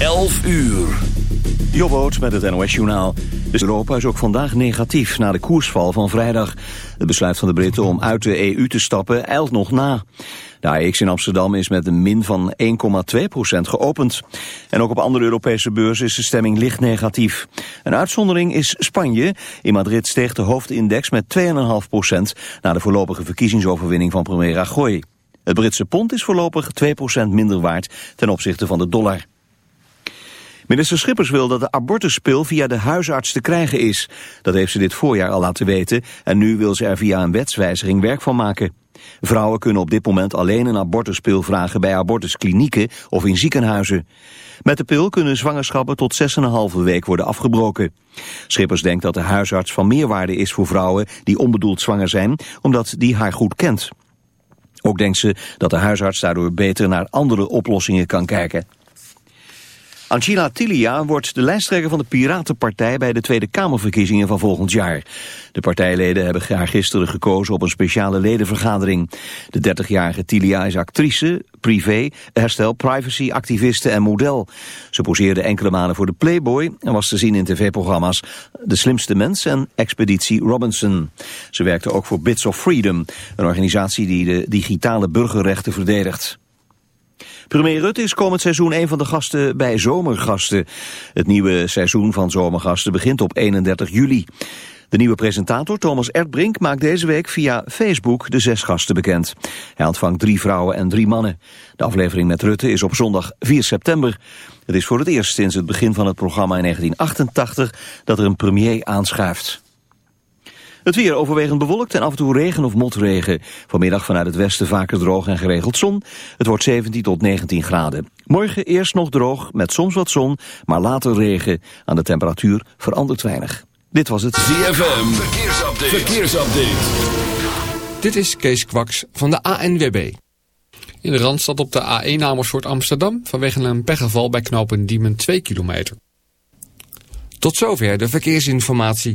11 uur. Jobboot met het NOS-journaal. Dus Europa is ook vandaag negatief na de koersval van vrijdag. Het besluit van de Britten om uit de EU te stappen eilt nog na. De AX in Amsterdam is met een min van 1,2% geopend. En ook op andere Europese beurzen is de stemming licht negatief. Een uitzondering is Spanje. In Madrid steeg de hoofdindex met 2,5% na de voorlopige verkiezingsoverwinning van premier Rajoy. Het Britse pond is voorlopig 2% minder waard ten opzichte van de dollar. Minister Schippers wil dat de abortuspil via de huisarts te krijgen is. Dat heeft ze dit voorjaar al laten weten en nu wil ze er via een wetswijziging werk van maken. Vrouwen kunnen op dit moment alleen een abortuspil vragen bij abortusklinieken of in ziekenhuizen. Met de pil kunnen zwangerschappen tot 6,5 week worden afgebroken. Schippers denkt dat de huisarts van meerwaarde is voor vrouwen die onbedoeld zwanger zijn, omdat die haar goed kent. Ook denkt ze dat de huisarts daardoor beter naar andere oplossingen kan kijken. Angela Tilia wordt de lijsttrekker van de Piratenpartij bij de Tweede Kamerverkiezingen van volgend jaar. De partijleden hebben haar gisteren gekozen op een speciale ledenvergadering. De 30-jarige Tilia is actrice, privé, herstel, privacy, activiste en model. Ze poseerde enkele malen voor de Playboy en was te zien in tv-programma's De Slimste Mens en Expeditie Robinson. Ze werkte ook voor Bits of Freedom, een organisatie die de digitale burgerrechten verdedigt. Premier Rutte is komend seizoen een van de gasten bij Zomergasten. Het nieuwe seizoen van Zomergasten begint op 31 juli. De nieuwe presentator Thomas Erdbrink maakt deze week via Facebook de zes gasten bekend. Hij ontvangt drie vrouwen en drie mannen. De aflevering met Rutte is op zondag 4 september. Het is voor het eerst sinds het begin van het programma in 1988 dat er een premier aanschuift. Het weer overwegend bewolkt en af en toe regen of motregen. Vanmiddag vanuit het westen vaker droog en geregeld zon. Het wordt 17 tot 19 graden. Morgen eerst nog droog met soms wat zon, maar later regen. Aan de temperatuur verandert weinig. Dit was het ZFM. Verkeersupdate. Verkeersupdate. Dit is Kees Kwaks van de ANWB. In de Randstad op de A1 Amersfoort Amsterdam vanwege een pechgeval bij knopen Diemen 2 kilometer. Tot zover de verkeersinformatie.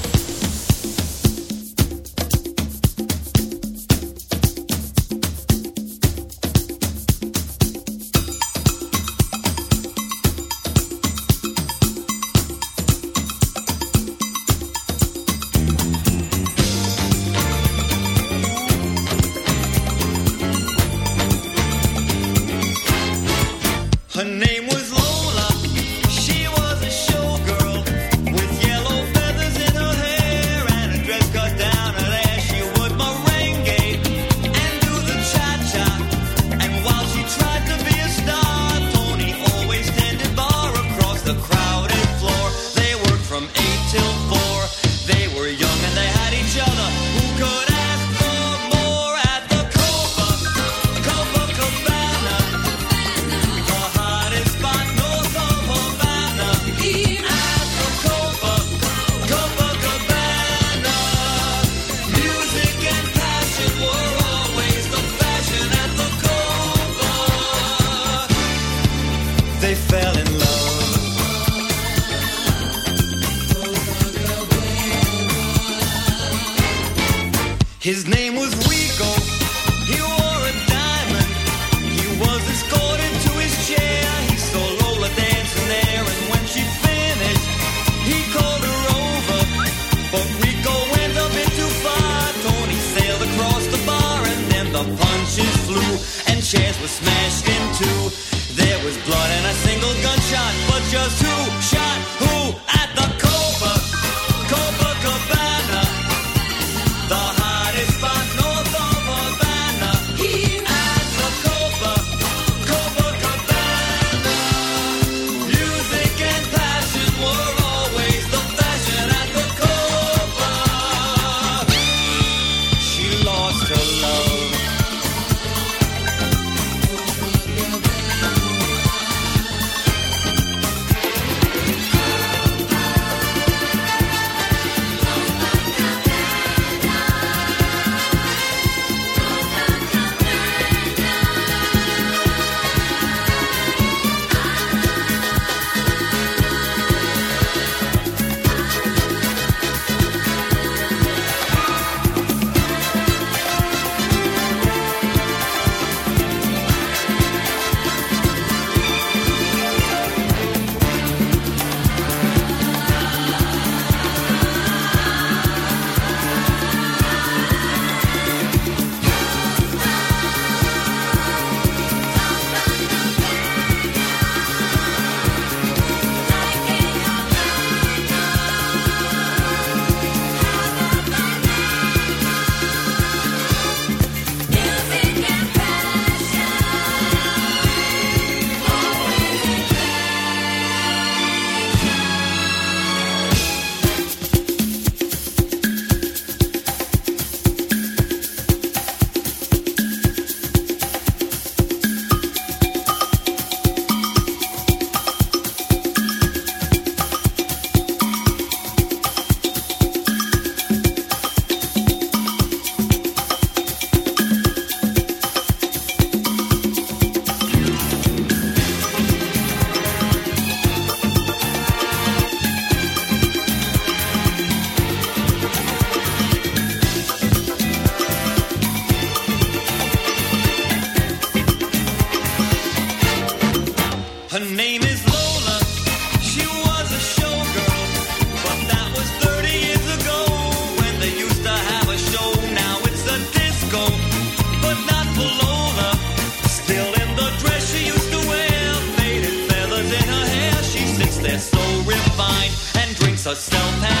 a snowpack.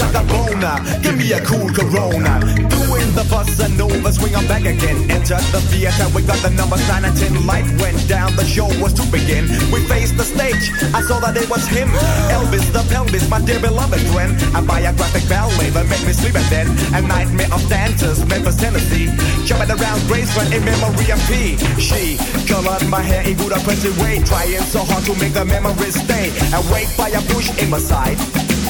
Elvis? Shaka Bona, give me a cool Corona. Doing the bossa nova, swing on back again. Enter the theater, we got the numbers 9 and 10. Light went down, the show was to begin. We faced the stage, I saw that it was him. Elvis the pelvis, my dear beloved friend. A biographic ballet that made me sleep and then a nightmare of dancers, Memphis, Tennessee. Jumping around Graceland in memory of P. She colored my hair in good oppressive way, trying so hard to make the memories stay. Awake by a bush in my side.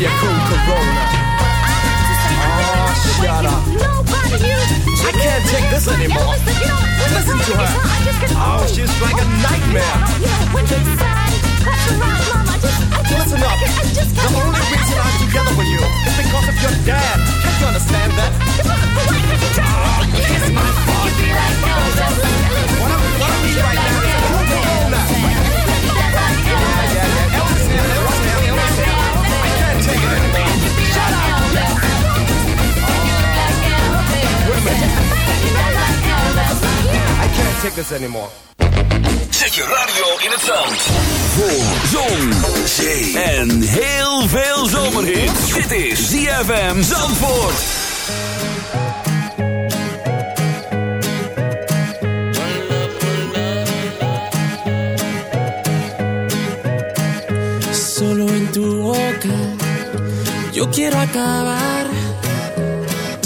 your cool corona. Ah, oh, shut up. I can't take this anymore. Listen to her. Oh, she's like a nightmare. Listen up. The only reason I'm together with you is because of your dad. Can't you understand that? Oh, kiss my body right now. What I'm, what right now is cool corona. I can't take this anymore. Zet je radio in het zand. Voor zon, zee en heel veel zomerhit. Dit is ZFM Zandvoort. Solo en tu boca yo quiero acabar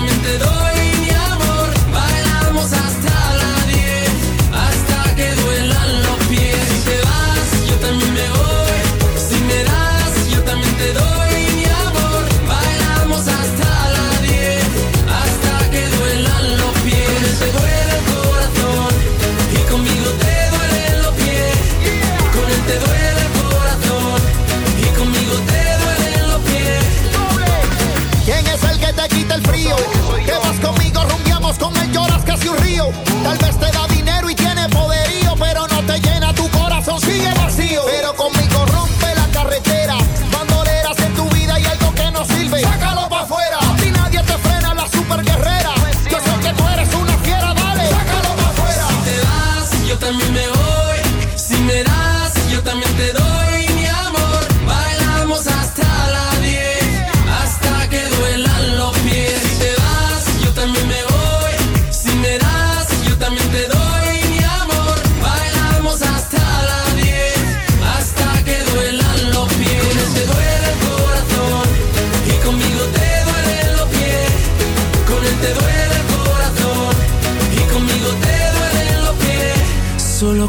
solamente dos. if rio.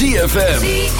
ZFM.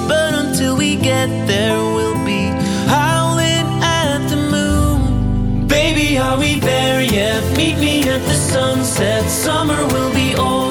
me at the sunset. Summer will be over.